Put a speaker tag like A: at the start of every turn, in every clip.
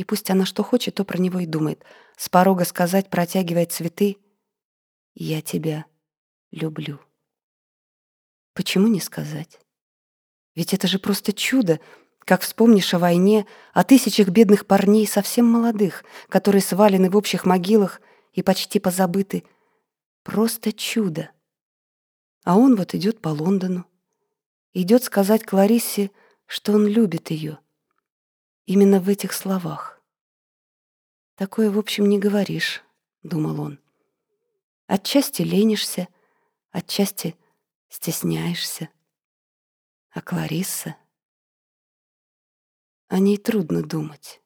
A: И пусть она что хочет, то про него и думает. С порога сказать, протягивая цветы, «Я тебя люблю». Почему не сказать? Ведь это же просто чудо, как вспомнишь о войне, о тысячах бедных парней, совсем молодых, которые свалены в общих могилах и почти позабыты. Просто чудо. А он вот идет по Лондону. Идет сказать Клариссе, что он любит ее. Именно в этих словах. Такое, в общем, не говоришь, думал он. Отчасти ленишься, отчасти стесняешься. А Кларисса? О ней трудно думать.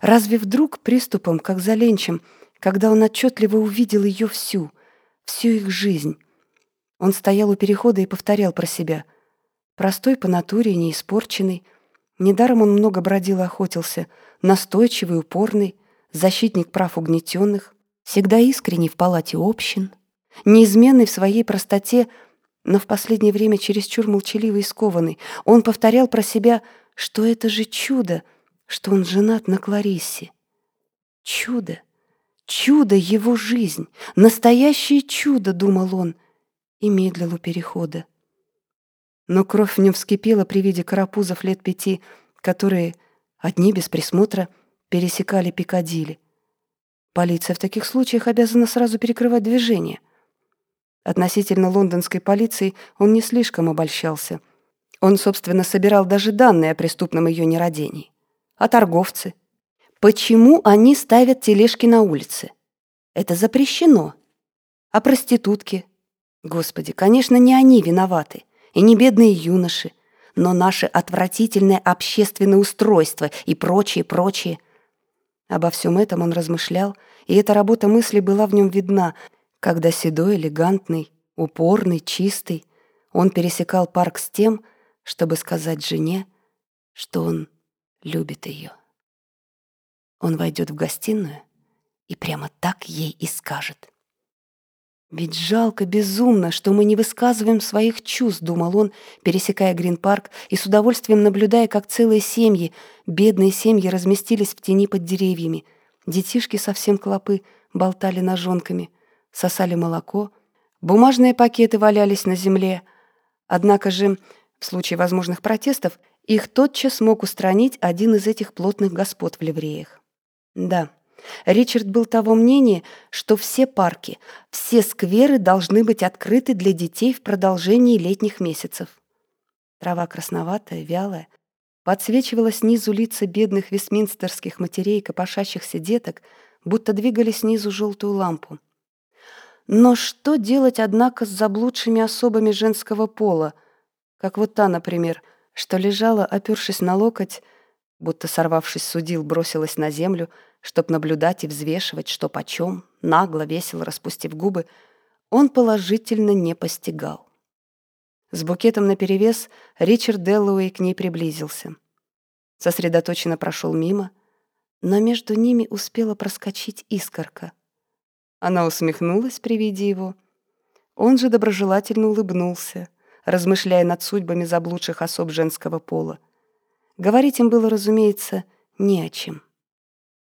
A: Разве вдруг приступом, как за ленчем, когда он отчетливо увидел ее всю, всю их жизнь, он стоял у перехода и повторял про себя. Простой по натуре, не испорченный. Недаром он много бродил и охотился. Настойчивый, упорный, защитник прав угнетенных, всегда искренний в палате общин, неизменный в своей простоте, но в последнее время чересчур молчаливый и скованный. Он повторял про себя, что это же чудо, что он женат на Клариссе. Чудо, чудо его жизнь, настоящее чудо, думал он — и медлил у перехода. Но кровь в нем вскипела при виде карапузов лет пяти, которые, одни без присмотра, пересекали Пикадилли. Полиция в таких случаях обязана сразу перекрывать движение. Относительно лондонской полиции он не слишком обольщался. Он, собственно, собирал даже данные о преступном ее нерадении. А торговцы? Почему они ставят тележки на улице? Это запрещено. А проститутки? Господи, конечно, не они виноваты, и не бедные юноши, но наше отвратительное общественное устройство и прочее, прочее. Обо всем этом он размышлял, и эта работа мысли была в нем видна, когда седой, элегантный, упорный, чистый, он пересекал парк с тем, чтобы сказать жене, что он любит ее. Он войдет в гостиную и прямо так ей и скажет — «Ведь жалко безумно, что мы не высказываем своих чувств», — думал он, пересекая Грин-парк и с удовольствием наблюдая, как целые семьи, бедные семьи, разместились в тени под деревьями. Детишки совсем клопы болтали ножонками, сосали молоко. Бумажные пакеты валялись на земле. Однако же, в случае возможных протестов, их тотчас мог устранить один из этих плотных господ в ливреях. Да, Ричард был того мнения, что все парки, все скверы должны быть открыты для детей в продолжении летних месяцев. Трава красноватая, вялая, подсвечивала снизу лица бедных вестминстерских матерей копошащихся деток, будто двигали снизу желтую лампу. Но что делать, однако, с заблудшими особами женского пола, как вот та, например, что лежала, опершись на локоть, будто сорвавшись судил, бросилась на землю, чтоб наблюдать и взвешивать, что почем, нагло, весело распустив губы, он положительно не постигал. С букетом наперевес Ричард Деллоуэй к ней приблизился. Сосредоточенно прошел мимо, но между ними успела проскочить искорка. Она усмехнулась при виде его. Он же доброжелательно улыбнулся, размышляя над судьбами заблудших особ женского пола. Говорить им было, разумеется, не о чем.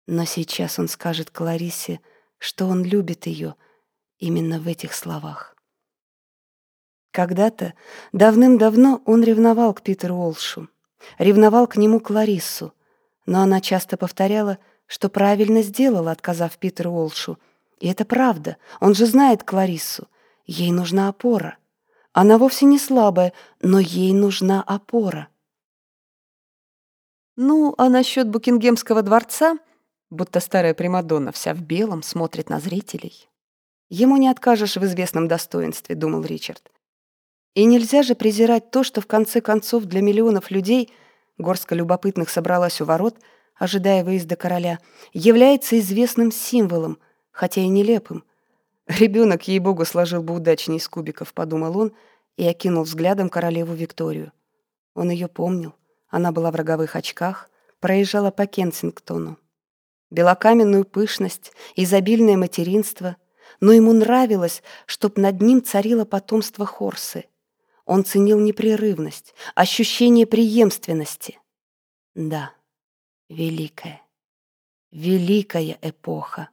A: Но сейчас он скажет Кларисе, что он любит ее именно в этих словах. Когда-то, давным-давно, он ревновал к Питеру Олшу, ревновал к нему Клариссу, но она часто повторяла, что правильно сделала, отказав Питеру Олшу. И это правда, он же знает Клариссу. Ей нужна опора. Она вовсе не слабая, но ей нужна опора. Ну, а насчет Букингемского дворца будто старая Примадонна, вся в белом, смотрит на зрителей. Ему не откажешь в известном достоинстве, думал Ричард. И нельзя же презирать то, что в конце концов для миллионов людей, горстка любопытных собралась у ворот, ожидая выезда короля, является известным символом, хотя и нелепым. Ребенок, ей-богу, сложил бы удачнее из кубиков, подумал он и окинул взглядом королеву Викторию. Он ее помнил. Она была в роговых очках, проезжала по Кенсингтону белокаменную пышность, изобильное материнство, но ему нравилось, чтоб над ним царило потомство Хорсы. Он ценил непрерывность, ощущение преемственности. Да, великое. Великая эпоха.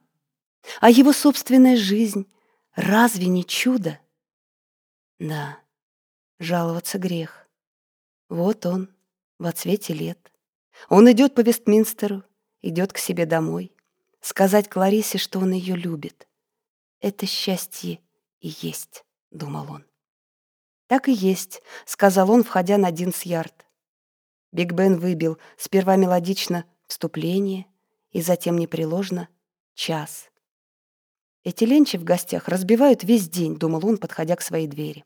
A: А его собственная жизнь разве не чудо? Да, жаловаться грех. Вот он, в отсвете лет. Он идет по Вестминстеру, идет к себе домой. Сказать Кларисе, что он ее любит. Это счастье и есть, думал он. Так и есть, сказал он, входя на Динс-Ярд. Биг Бен выбил сперва мелодично вступление и затем непреложно час. Эти ленчи в гостях разбивают весь день, думал он, подходя к своей двери.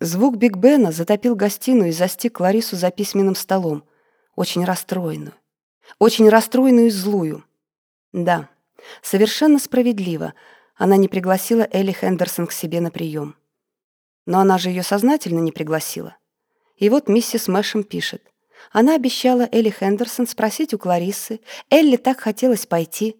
A: Звук Биг Бена затопил гостиную и застиг Ларису за письменным столом, очень расстроенную. Очень расстроенную и злую. Да, совершенно справедливо, она не пригласила Элли Хендерсон к себе на прием. Но она же ее сознательно не пригласила. И вот миссис Мэшем пишет. Она обещала Элли Хендерсон спросить у Клариссы. Элли так хотелось пойти.